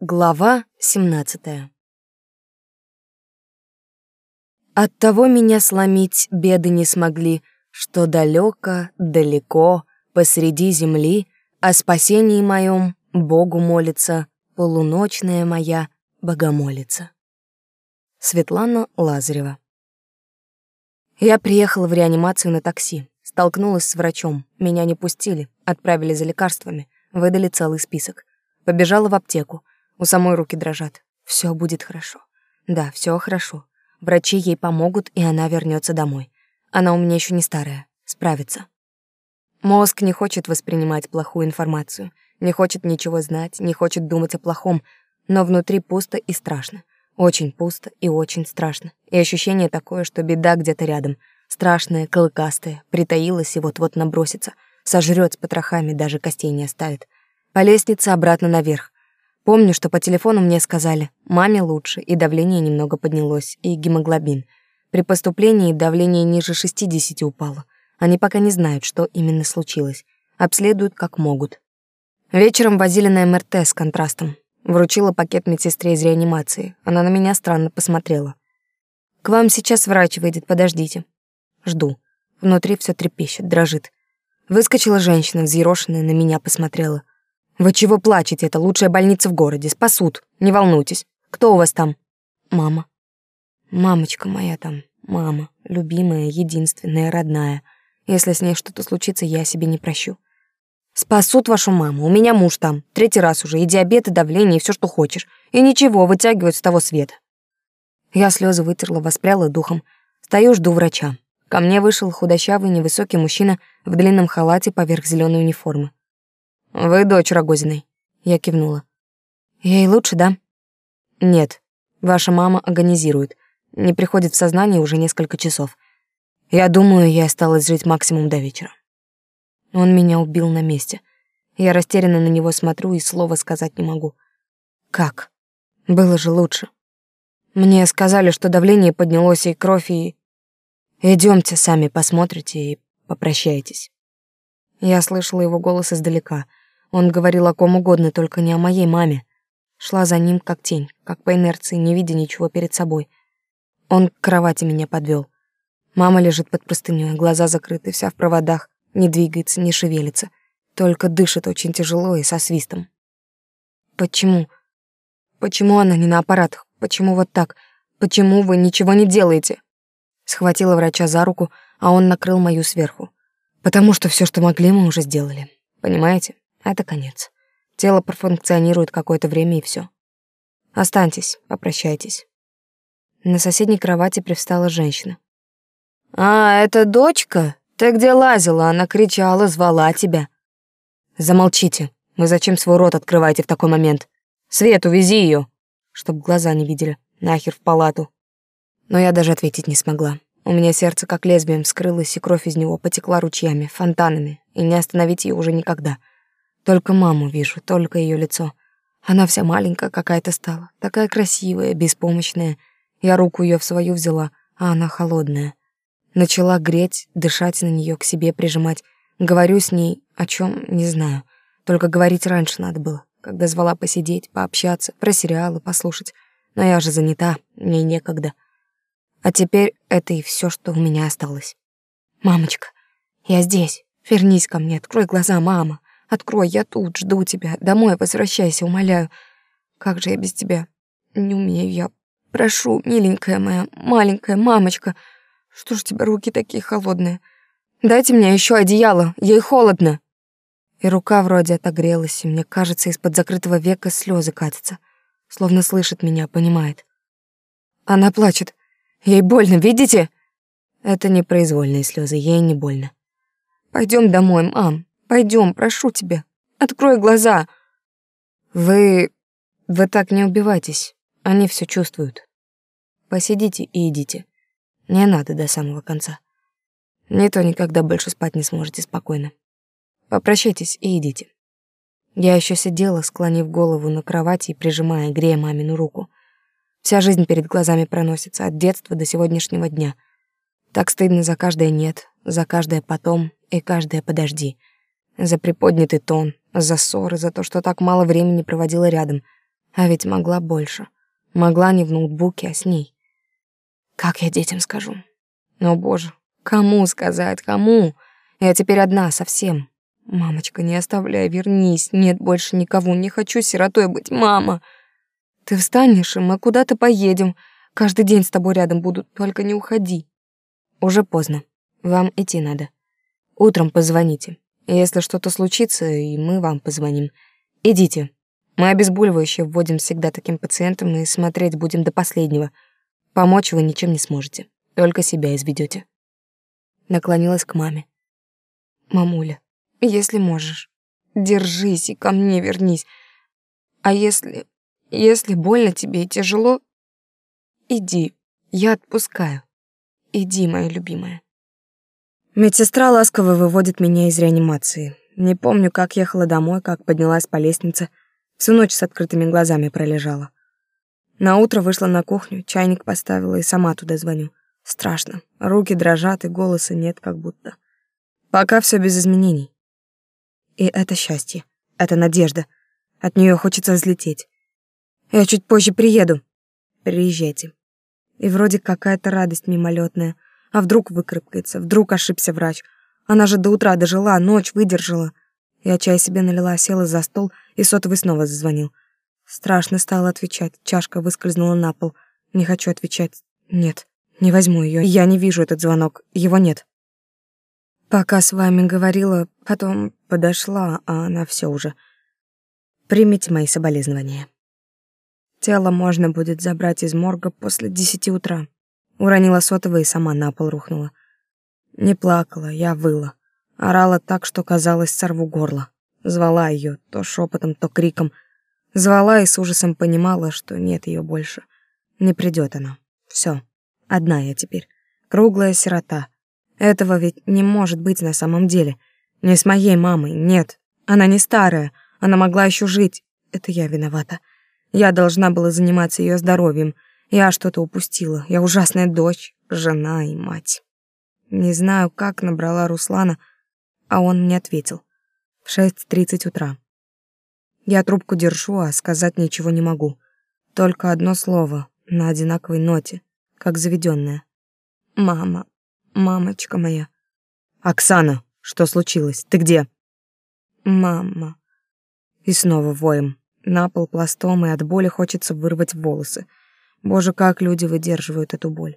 Глава 17 Оттого меня сломить беды не смогли, что далеко, далеко, посреди земли, о спасении моем Богу молится, полуночная моя богомолица. Светлана Лазарева Я приехала в реанимацию на такси, столкнулась с врачом, меня не пустили, отправили за лекарствами, выдали целый список. Побежала в аптеку, у самой руки дрожат. Все будет хорошо. Да, все хорошо. Врачи ей помогут, и она вернется домой. Она у меня еще не старая, справится. Мозг не хочет воспринимать плохую информацию, не хочет ничего знать, не хочет думать о плохом, но внутри пусто и страшно. Очень пусто и очень страшно. И ощущение такое, что беда где-то рядом. Страшная, клыкастая, притаилась и вот-вот набросится. Сожрёт с потрохами, даже костей не оставит. По лестнице обратно наверх. Помню, что по телефону мне сказали, маме лучше, и давление немного поднялось, и гемоглобин. При поступлении давление ниже 60 упало. Они пока не знают, что именно случилось. Обследуют как могут. Вечером возили на МРТ с контрастом. Вручила пакет медсестре из реанимации. Она на меня странно посмотрела. «К вам сейчас врач выйдет, подождите». Жду. Внутри все трепещет, дрожит. Выскочила женщина, взъерошенная, на меня посмотрела. Вы чего плачете? Это лучшая больница в городе. Спасут. Не волнуйтесь. Кто у вас там? Мама. Мамочка моя там. Мама. Любимая, единственная, родная. Если с ней что-то случится, я себе не прощу. Спасут вашу маму. У меня муж там. Третий раз уже. И диабет, и давление, и все, что хочешь. И ничего, вытягивают с того света. Я слезы вытерла, воспряла духом. Стою, жду врача. Ко мне вышел худощавый, невысокий мужчина в длинном халате поверх зеленой униформы. Вы дочь Рогозиной. Я кивнула. Ей лучше, да? Нет. Ваша мама агонизирует. Не приходит в сознание уже несколько часов. Я думаю, я осталась жить максимум до вечера. Он меня убил на месте. Я растерянно на него смотрю и слова сказать не могу. Как? Было же лучше. Мне сказали, что давление поднялось и кровь, и... Идемте сами посмотрите и попрощайтесь. Я слышала его голос издалека — он говорил о ком угодно, только не о моей маме. Шла за ним как тень, как по инерции, не видя ничего перед собой. Он к кровати меня подвел. Мама лежит под простынёй, глаза закрыты, вся в проводах, не двигается, не шевелится, только дышит очень тяжело и со свистом. Почему? Почему она не на аппаратах? Почему вот так? Почему вы ничего не делаете? Схватила врача за руку, а он накрыл мою сверху. Потому что все, что могли, мы уже сделали. Понимаете? Это конец. Тело профункционирует какое-то время и все. Останьтесь, попрощайтесь. На соседней кровати привстала женщина. «А, это дочка? Ты где лазила? Она кричала, звала тебя». «Замолчите. Вы зачем свой рот открываете в такой момент? Свет, увези ее, чтоб глаза не видели. Нахер в палату». Но я даже ответить не смогла. У меня сердце как лезвием вскрылось, и кровь из него потекла ручьями, фонтанами, и не остановить ее уже никогда. Только маму вижу, только ее лицо. Она вся маленькая какая-то стала, такая красивая, беспомощная. Я руку ее в свою взяла, а она холодная. Начала греть, дышать на нее, к себе прижимать. Говорю с ней о чем, не знаю. Только говорить раньше надо было, когда звала посидеть, пообщаться, про сериалы послушать. Но я же занята, мне некогда. А теперь это и все, что у меня осталось. Мамочка, я здесь. Вернись ко мне, открой глаза, мама. Открой, я тут, жду тебя. Домой возвращайся, умоляю. Как же я без тебя? Не умею я. Прошу, миленькая моя, маленькая мамочка. Что ж у тебя руки такие холодные? Дайте мне еще одеяло, ей холодно. И рука вроде отогрелась, и мне кажется, из-под закрытого века слезы катятся. Словно слышит меня, понимает. Она плачет. Ей больно, видите? Это непроизвольные слезы, ей не больно. Пойдем домой, мам. Пойдем, прошу тебя. Открой глаза. Вы... вы так не убивайтесь. Они все чувствуют. Посидите и идите. Не надо до самого конца. Не то никогда больше спать не сможете спокойно. Попрощайтесь и идите. Я еще сидела, склонив голову на кровати и прижимая, грея мамину руку. Вся жизнь перед глазами проносится, от детства до сегодняшнего дня. Так стыдно за каждое «нет», за каждое «потом» и каждое «подожди» за приподнятый тон, за ссоры, за то, что так мало времени проводила рядом. А ведь могла больше. Могла не в ноутбуке, а с ней. Как я детям скажу? Но, боже, кому сказать, кому? Я теперь одна совсем. Мамочка, не оставляй, вернись. Нет больше никого, не хочу сиротой быть, мама. Ты встанешь, и мы куда-то поедем. Каждый день с тобой рядом буду, только не уходи. Уже поздно. Вам идти надо. Утром позвоните. Если что-то случится, и мы вам позвоним. Идите. Мы обезболивающее вводим всегда таким пациентам и смотреть будем до последнего. Помочь вы ничем не сможете. Только себя изведете. Наклонилась к маме. Мамуля, если можешь, держись и ко мне вернись. А если... если больно тебе и тяжело, иди, я отпускаю. Иди, моя любимая. Медсестра ласково выводит меня из реанимации. Не помню, как ехала домой, как поднялась по лестнице. Всю ночь с открытыми глазами пролежала. На утро вышла на кухню, чайник поставила и сама туда звоню. Страшно. Руки дрожат, и голоса нет как будто. Пока все без изменений. И это счастье. Это надежда. От нее хочется взлететь. Я чуть позже приеду. Приезжайте. И вроде какая-то радость мимолетная. А вдруг выкарабкается, вдруг ошибся врач. Она же до утра дожила, ночь выдержала. Я чай себе налила, села за стол, и сотовый снова зазвонил. Страшно стало отвечать. Чашка выскользнула на пол. Не хочу отвечать. Нет, не возьму ее. Я не вижу этот звонок. Его нет. Пока с вами говорила, потом подошла, а она все уже. Примите мои соболезнования. Тело можно будет забрать из морга после десяти утра. Уронила сотовый и сама на пол рухнула. Не плакала, я выла. Орала так, что казалось, сорву горло. Звала ее то шепотом, то криком. Звала и с ужасом понимала, что нет ее больше. Не придет она. Все. Одна я теперь. Круглая сирота. Этого ведь не может быть на самом деле. Не с моей мамой, нет. Она не старая, она могла еще жить. Это я виновата. Я должна была заниматься ее здоровьем. Я что-то упустила. Я ужасная дочь, жена и мать. Не знаю, как набрала Руслана, а он мне ответил. В шесть тридцать утра. Я трубку держу, а сказать ничего не могу. Только одно слово на одинаковой ноте, как заведенное. Мама, Мамочка моя. Оксана, что случилось? Ты где? Мама. И снова воем. На пол пластом, и от боли хочется вырвать волосы. Боже, как люди выдерживают эту боль.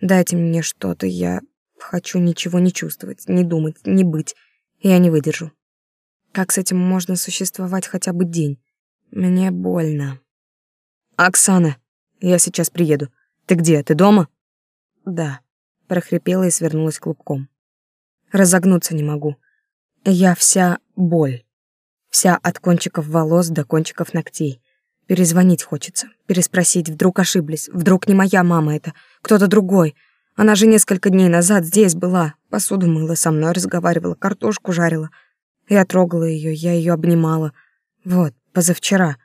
Дайте мне что-то, я хочу ничего не чувствовать, не думать, не быть. Я не выдержу. Как с этим можно существовать хотя бы день? Мне больно. Оксана, я сейчас приеду. Ты где? Ты дома? Да прохрипела и свернулась клубком. Разогнуться не могу. Я вся боль. Вся от кончиков волос до кончиков ногтей. Перезвонить хочется, переспросить, вдруг ошиблись, вдруг не моя мама это, кто-то другой. Она же несколько дней назад здесь была, посуду мыла, со мной разговаривала, картошку жарила. Я трогала ее, я ее обнимала. Вот, позавчера.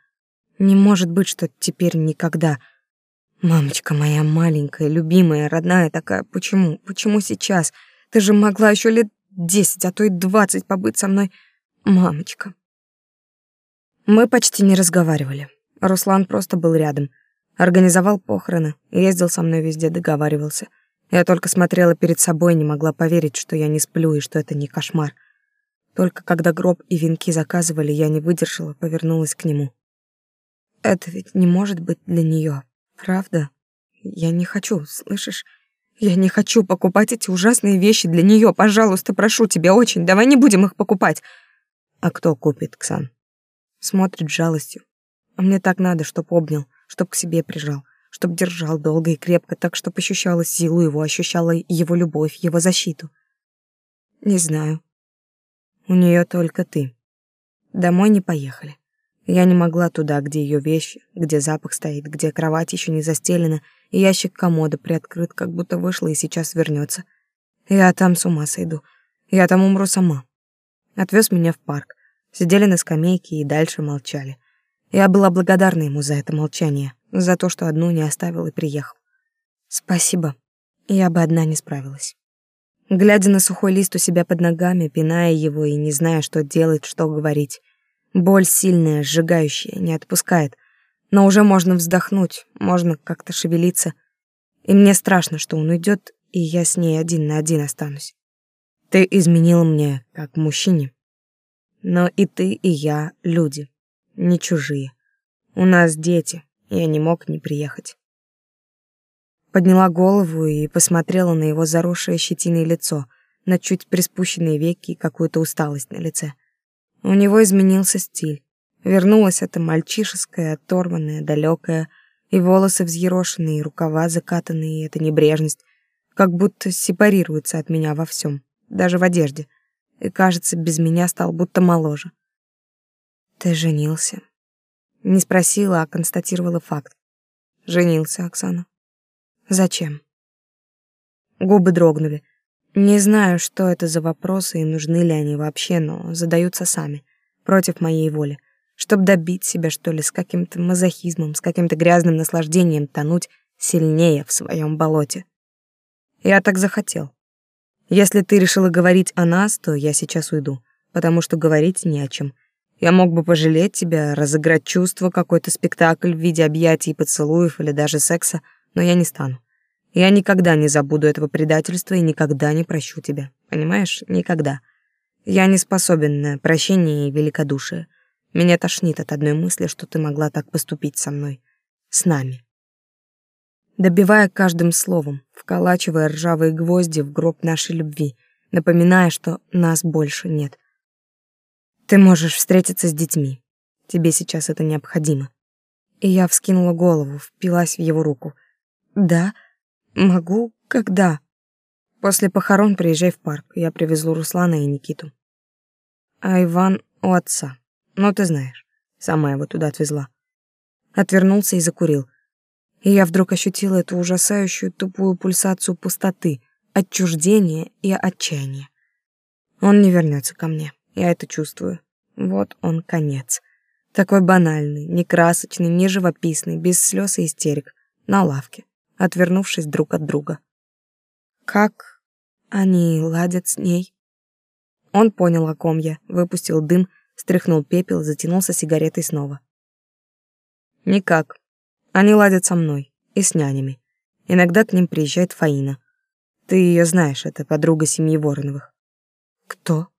Не может быть, что теперь никогда. Мамочка моя маленькая, любимая, родная такая, почему? Почему сейчас? Ты же могла еще лет десять, а то и двадцать побыть со мной. Мамочка. Мы почти не разговаривали. Руслан просто был рядом. Организовал похороны, ездил со мной везде, договаривался. Я только смотрела перед собой не могла поверить, что я не сплю и что это не кошмар. Только когда гроб и венки заказывали, я не выдержала, повернулась к нему. Это ведь не может быть для нее. Правда? Я не хочу, слышишь? Я не хочу покупать эти ужасные вещи для нее. Пожалуйста, прошу тебя очень, давай не будем их покупать. А кто купит, Ксан? Смотрит жалостью. А мне так надо, чтоб обнял, чтоб к себе прижал, чтоб держал долго и крепко, так, чтоб ощущала силу его, ощущала его любовь, его защиту. Не знаю. У нее только ты. Домой не поехали. Я не могла туда, где ее вещи, где запах стоит, где кровать еще не застелена, и ящик комода приоткрыт, как будто вышла и сейчас вернется. Я там с ума сойду. Я там умру сама. Отвез меня в парк. Сидели на скамейке и дальше молчали. Я была благодарна ему за это молчание, за то, что одну не оставил и приехал. Спасибо. Я бы одна не справилась. Глядя на сухой лист у себя под ногами, пиная его и не зная, что делать, что говорить, Боль сильная, сжигающая, не отпускает. Но уже можно вздохнуть, можно как-то шевелиться. И мне страшно, что он уйдет, и я с ней один на один останусь. Ты изменил мне как мужчине. Но и ты, и я люди, не чужие. У нас дети, я не мог не приехать. Подняла голову и посмотрела на его заросшее щетиной лицо, на чуть приспущенные веки и какую-то усталость на лице. У него изменился стиль. Вернулась эта мальчишеская, оторванная, далекая, и волосы взъерошенные, и рукава закатанные, и эта небрежность, как будто сепарируется от меня во всем, даже в одежде, и, кажется, без меня стал будто моложе. «Ты женился?» Не спросила, а констатировала факт. Женился, Оксана. Зачем? Губы дрогнули. Не знаю, что это за вопросы и нужны ли они вообще, но задаются сами, против моей воли. Чтоб добить себя, что ли, с каким-то мазохизмом, с каким-то грязным наслаждением тонуть сильнее в своем болоте. Я так захотел. Если ты решила говорить о нас, то я сейчас уйду, потому что говорить не о чем. Я мог бы пожалеть тебя, разыграть чувство, какой-то спектакль в виде объятий, поцелуев или даже секса, но я не стану. Я никогда не забуду этого предательства и никогда не прощу тебя. Понимаешь? Никогда. Я не способен на прощение и великодушие. Меня тошнит от одной мысли, что ты могла так поступить со мной. С нами. Добивая каждым словом, вколачивая ржавые гвозди в гроб нашей любви, напоминая, что нас больше нет, ты можешь встретиться с детьми. Тебе сейчас это необходимо. И я вскинула голову, впилась в его руку. Да, могу, когда? После похорон приезжай в парк. Я привезу Руслана и Никиту. А Иван у отца. Ну, ты знаешь, сама его туда отвезла. Отвернулся и закурил. И я вдруг ощутила эту ужасающую тупую пульсацию пустоты, отчуждения и отчаяния. Он не вернется ко мне. Я это чувствую. Вот он конец. Такой банальный, не красочный, не живописный, без слез и истерик, на лавке, отвернувшись друг от друга. Как они ладят с ней? Он понял, о ком я, выпустил дым, стряхнул пепел, затянулся сигаретой снова. Никак. Они ладят со мной и с нянями. Иногда к ним приезжает Фаина. Ты ее знаешь, это подруга семьи Вороновых. Кто?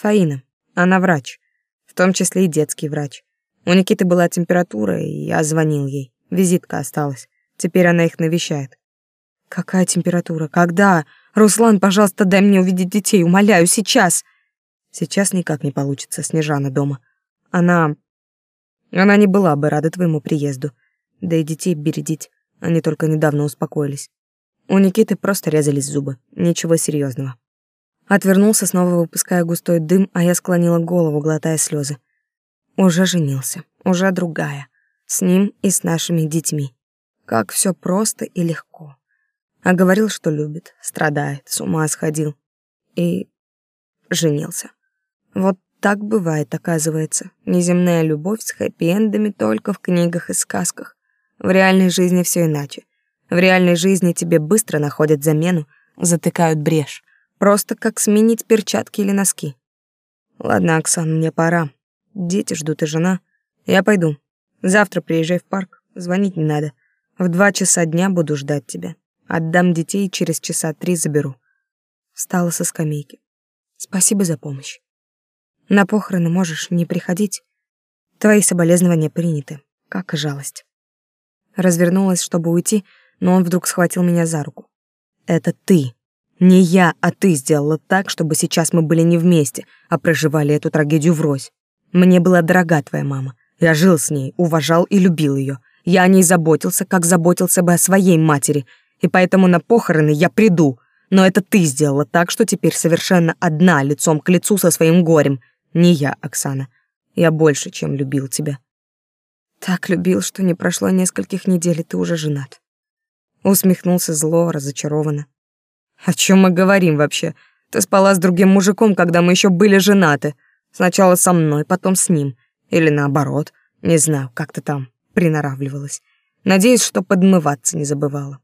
Фаина. Она врач, в том числе и детский врач. У Никиты была температура, и я звонил ей. Визитка осталась. Теперь она их навещает. Какая температура? Когда? Руслан, пожалуйста, дай мне увидеть детей, умоляю, сейчас. Сейчас никак не получится, Снежана дома. Она... Она не была бы рада твоему приезду. Да и детей бередить. Они только недавно успокоились. У Никиты просто резались зубы. Ничего серьезного. Отвернулся, снова выпуская густой дым, а я склонила голову, глотая слезы. Уже женился, уже другая. С ним и с нашими детьми. Как все просто и легко. А говорил, что любит, страдает, с ума сходил. И женился. Вот так бывает, оказывается. Неземная любовь с хэппи-эндами только в книгах и сказках. В реальной жизни все иначе. В реальной жизни тебе быстро находят замену, затыкают брешь. Просто как сменить перчатки или носки. Ладно, Оксан, мне пора. Дети ждут и жена. Я пойду. Завтра приезжай в парк. Звонить не надо. В два часа дня буду ждать тебя. Отдам детей и через часа три заберу. Встала со скамейки. Спасибо за помощь. На похороны можешь не приходить. Твои соболезнования приняты. Как и жалость. Развернулась, чтобы уйти, но он вдруг схватил меня за руку. Это ты не я, а ты сделала так, чтобы сейчас мы были не вместе, а проживали эту трагедию врозь. Мне была дорога твоя мама. Я жил с ней, уважал и любил ее. Я о ней заботился, как заботился бы о своей матери. И поэтому на похороны я приду. Но это ты сделала так, что теперь совершенно одна, лицом к лицу со своим горем. Не я, Оксана. Я больше, чем любил тебя. Так любил, что не прошло нескольких недель, и ты уже женат. Усмехнулся зло, разочарованно. О чем мы говорим вообще? Ты спала с другим мужиком, когда мы еще были женаты. Сначала со мной, потом с ним. Или наоборот. Не знаю, как ты там приноравливалась. Надеюсь, что подмываться не забывала.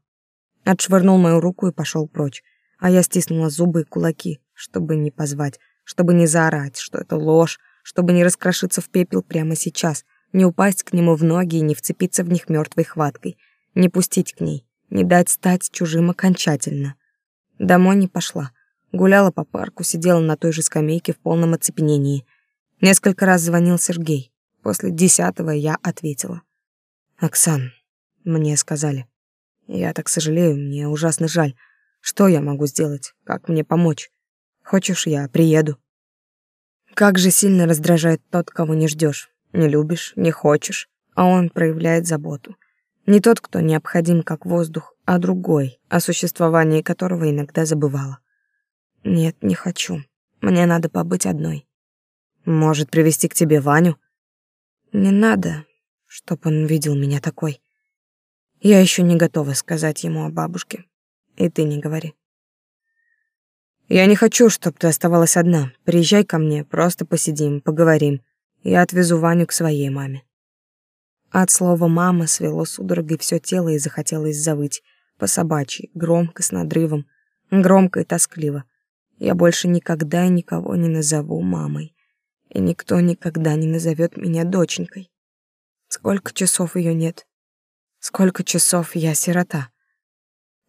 Отшвырнул мою руку и пошел прочь. А я стиснула зубы и кулаки, чтобы не позвать, чтобы не заорать, что это ложь, чтобы не раскрошиться в пепел прямо сейчас, не упасть к нему в ноги и не вцепиться в них мертвой хваткой, не пустить к ней, не дать стать чужим окончательно. Домой не пошла. Гуляла по парку, сидела на той же скамейке в полном оцепенении. Несколько раз звонил Сергей. После десятого я ответила. «Оксан, мне сказали. Я так сожалею, мне ужасно жаль. Что я могу сделать? Как мне помочь? Хочешь, я приеду?» Как же сильно раздражает тот, кого не ждешь, не любишь, не хочешь, а он проявляет заботу. Не тот, кто необходим как воздух, а другой, о существовании которого иногда забывала. Нет, не хочу. Мне надо побыть одной. Может, привести к тебе Ваню? Не надо, чтоб он видел меня такой. Я еще не готова сказать ему о бабушке. И ты не говори. Я не хочу, чтобы ты оставалась одна. Приезжай ко мне, просто посидим, поговорим. Я отвезу Ваню к своей маме. От слова «мама» свело судорогой все тело и захотелось завыть. По собачьи, громко, с надрывом. Громко и тоскливо. Я больше никогда никого не назову мамой. И никто никогда не назовет меня доченькой. Сколько часов ее нет? Сколько часов я сирота?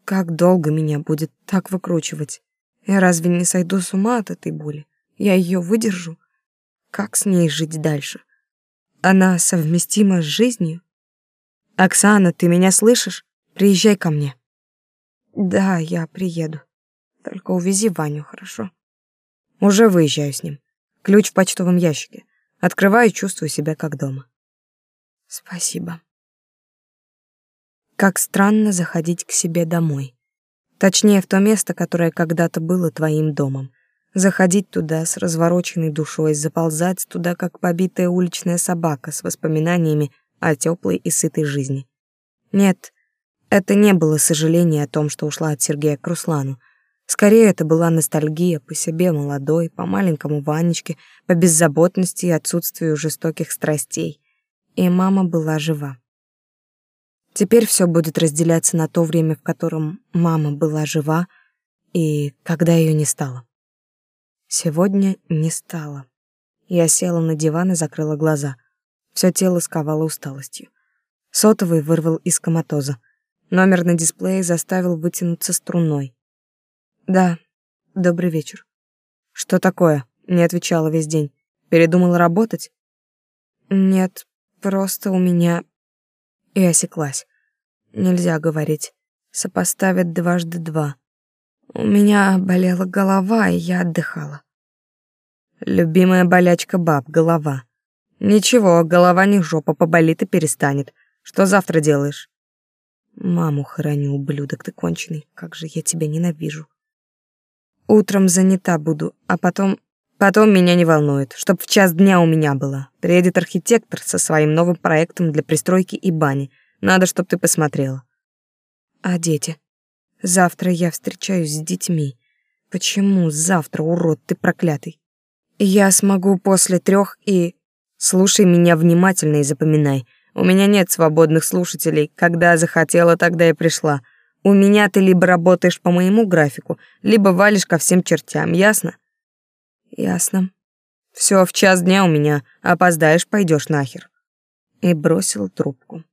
Как долго меня будет так выкручивать? Я разве не сойду с ума от этой боли? Я ее выдержу? Как с ней жить дальше? Она совместима с жизнью? Оксана, ты меня слышишь? Приезжай ко мне. Да, я приеду. Только увези Ваню, хорошо? Уже выезжаю с ним. Ключ в почтовом ящике. Открываю и чувствую себя как дома. Спасибо. Как странно заходить к себе домой. Точнее, в то место, которое когда-то было твоим домом. Заходить туда с развороченной душой, заползать туда, как побитая уличная собака с воспоминаниями о теплой и сытой жизни. Нет, это не было сожаление о том, что ушла от Сергея к Руслану. Скорее, это была ностальгия по себе молодой, по маленькому Ванечке, по беззаботности и отсутствию жестоких страстей. И мама была жива. Теперь все будет разделяться на то время, в котором мама была жива, и когда ее не стало. Сегодня не стало. Я села на диван и закрыла глаза. Все тело сковало усталостью. Сотовый вырвал из коматоза. Номер на дисплее заставил вытянуться струной. «Да, добрый вечер». «Что такое?» — не отвечала весь день. «Передумала работать?» «Нет, просто у меня...» И осеклась. Нельзя говорить. Сопоставят дважды два. У меня болела голова, и я отдыхала. Любимая болячка баб — голова. Ничего, голова не жопа, поболит и перестанет. Что завтра делаешь? Маму хоронил, ублюдок ты конченый. Как же я тебя ненавижу. Утром занята буду, а потом... Потом меня не волнует, чтоб в час дня у меня было. Приедет архитектор со своим новым проектом для пристройки и бани. Надо, чтоб ты посмотрела. А дети? Завтра я встречаюсь с детьми. Почему завтра, урод ты проклятый? Я смогу после трех и... Слушай меня внимательно и запоминай. У меня нет свободных слушателей. Когда захотела, тогда и пришла. У меня ты либо работаешь по моему графику, либо валишь ко всем чертям, ясно? Ясно. Все в час дня у меня. Опоздаешь, пойдешь нахер. И бросил трубку.